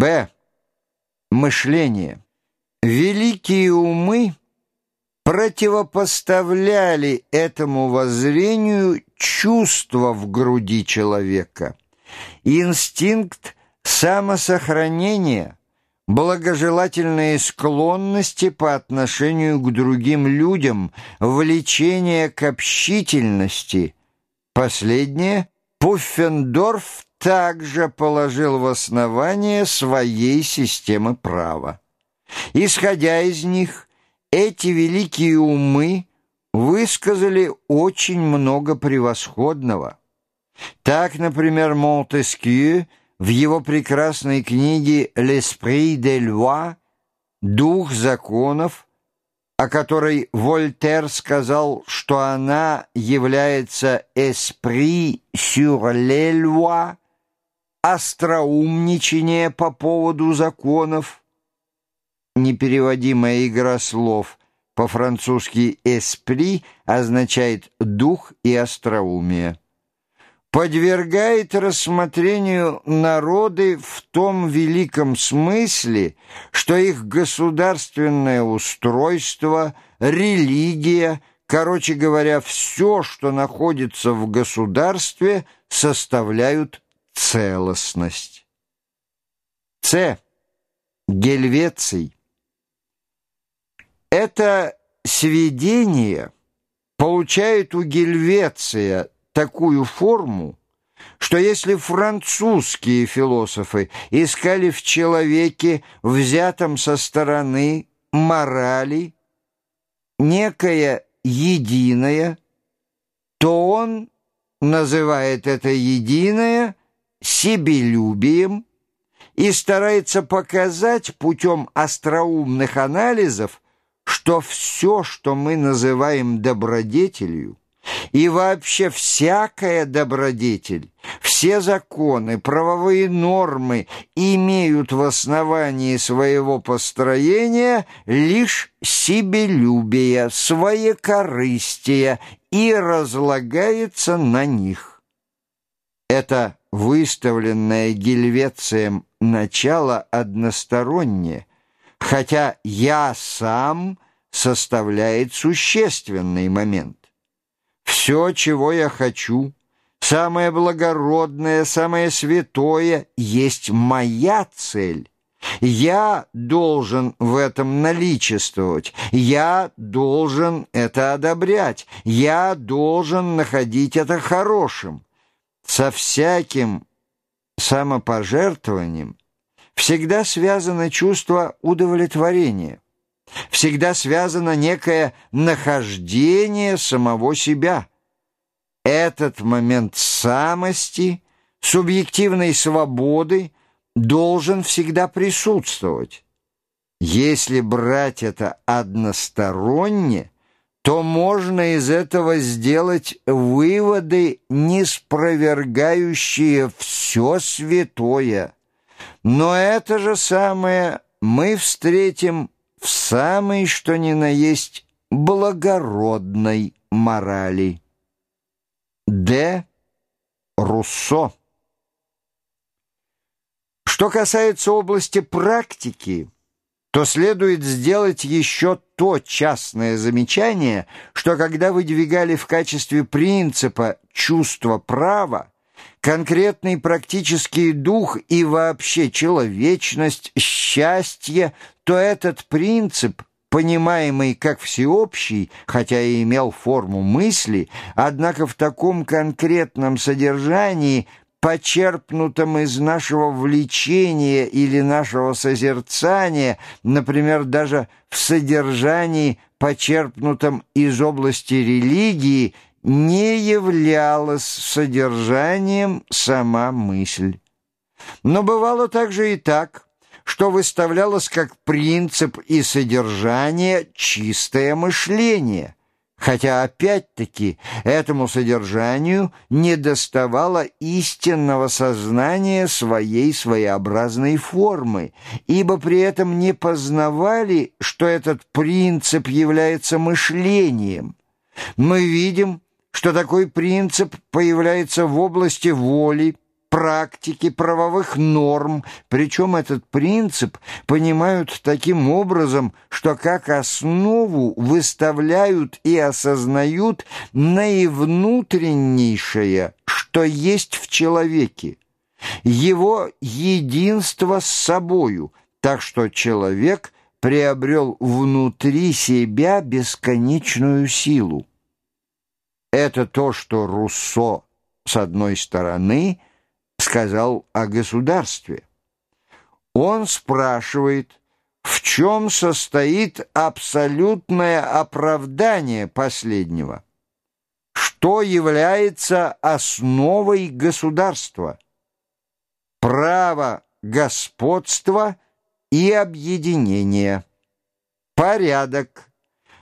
Б. Мышление. Великие умы противопоставляли этому воззрению чувство в груди человека. Инстинкт самосохранения, благожелательные склонности по отношению к другим людям, влечение к общительности. Последнее Пуффендорф также положил в основание своей системы права. Исходя из них, эти великие умы высказали очень много превосходного. Так, например, Монтескью в его прекрасной книге «L'esprit des lois» «Дух законов», о которой Вольтер сказал, что она является «esprit sur les lois», остроумничание по поводу законов, непереводимая игра слов, по-французски «эспри» означает «дух» и «остроумие», подвергает рассмотрению народы в том великом смысле, что их государственное устройство, религия, короче говоря, все, что находится в государстве, составляют целостность. С. Гельвеций. Это сведение получает у Гельвеция такую форму, что если французские философы искали в человеке, взятом со стороны морали, некое единое, то он называет это единое себелюбием и старается показать путем остроумных анализов, что все, что мы называем добродетелью, и вообще всякая добродетель, все законы, правовые нормы имеют в основании своего построения лишь себелюбие, своекорыстие и разлагается на них. Это выставленное Гельвецием начало одностороннее, хотя «я сам» составляет существенный момент. Все, чего я хочу, самое благородное, самое святое, есть моя цель. Я должен в этом наличествовать, я должен это одобрять, я должен находить это хорошим. Со всяким самопожертвованием всегда связано чувство удовлетворения, всегда связано некое нахождение самого себя. Этот момент самости, субъективной свободы должен всегда присутствовать. Если брать это односторонне, то можно из этого сделать выводы, не спровергающие все святое. Но это же самое мы встретим в самой что ни на есть благородной морали. Д. Руссо Что касается области практики, то следует сделать еще то частное замечание, что когда выдвигали в качестве принципа чувство права, конкретный практический дух и вообще человечность, счастье, то этот принцип, понимаемый как всеобщий, хотя и имел форму мысли, однако в таком конкретном содержании почерпнутом из нашего влечения или нашего созерцания, например, даже в содержании, почерпнутом из области религии, не являлась содержанием сама мысль. Но бывало также и так, что выставлялось как принцип и содержание чистое мышление – хотя опять-таки этому содержанию не доставало истинного сознания своей своеобразной формы, ибо при этом не познавали, что этот принцип является мышлением. Мы видим, что такой принцип появляется в области воли, практики, правовых норм, причем этот принцип понимают таким образом, что как основу выставляют и осознают наивнутреннейшее, что есть в человеке, его единство с собою, так что человек приобрел внутри себя бесконечную силу. Это то, что Руссо, с одной стороны, сказал о государстве. Он спрашивает, в чем состоит абсолютное оправдание последнего, что является основой государства, право господства и объединения, порядок,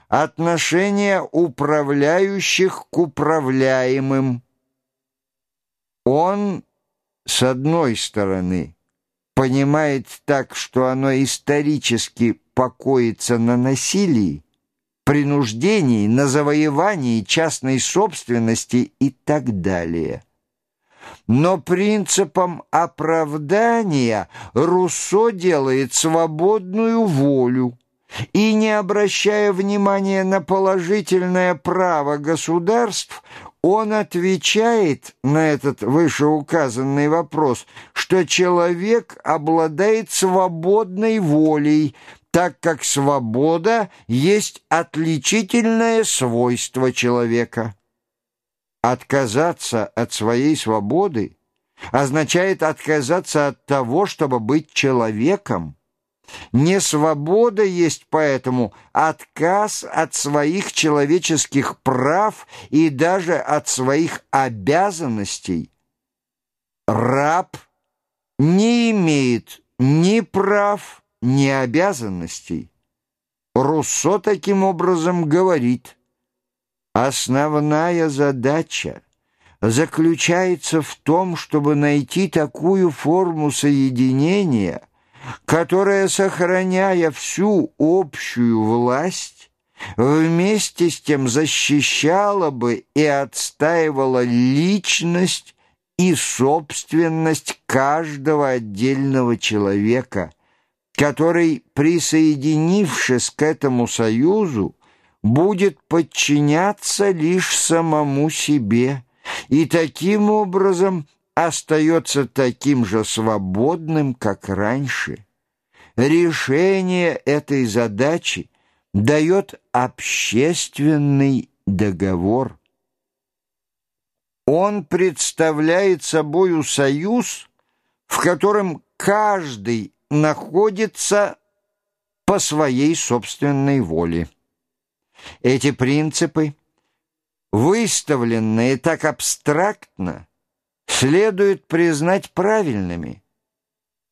отношение управляющих к управляемым. Он, с одной стороны, понимает так, что оно исторически покоится на насилии, принуждении, на завоевании частной собственности и так далее. Но принципом оправдания Руссо делает свободную волю, и, не обращая внимания на положительное право государств, он отвечает на этот вышеуказанный вопрос, что человек обладает свободной волей, так как свобода есть отличительное свойство человека. Отказаться от своей свободы означает отказаться от того, чтобы быть человеком. Не свобода есть поэтому отказ от своих человеческих прав и даже от своих обязанностей. Раб не имеет ни прав, ни обязанностей. Руссо таким образом говорит, «Основная задача заключается в том, чтобы найти такую форму соединения – которая, сохраняя всю общую власть, вместе с тем защищала бы и отстаивала личность и собственность каждого отдельного человека, который, присоединившись к этому союзу, будет подчиняться лишь самому себе и таким образом – остается таким же свободным, как раньше. Решение этой задачи дает общественный договор. Он представляет собою союз, в котором каждый находится по своей собственной воле. Эти принципы, выставленные так абстрактно, следует признать правильными.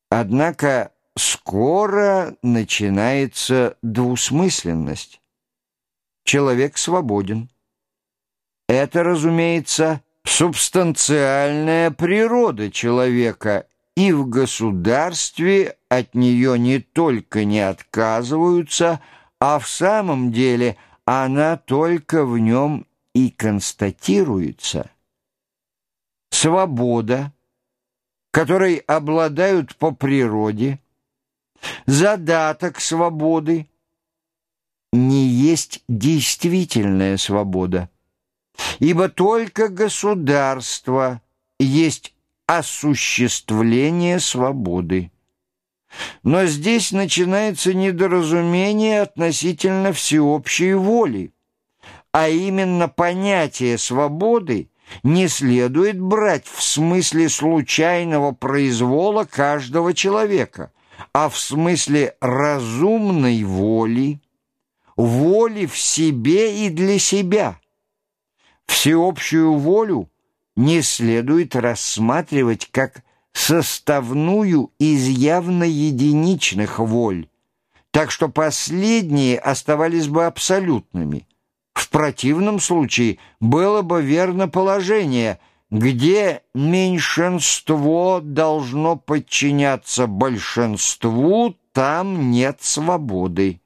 Однако скоро начинается двусмысленность. Человек свободен. Это, разумеется, субстанциальная природа человека, и в государстве от нее не только не отказываются, а в самом деле она только в нем и констатируется свобода, которой обладают по природе, задаток свободы, не есть действительная свобода, ибо только государство есть осуществление свободы. Но здесь начинается недоразумение относительно всеобщей воли, а именно понятие свободы – не следует брать в смысле случайного произвола каждого человека, а в смысле разумной воли, воли в себе и для себя. Всеобщую волю не следует рассматривать как составную из явно единичных воль, так что последние оставались бы абсолютными – в противном случае было бы верно положение, где меньшинство должно подчиняться большинству, там нет свободы.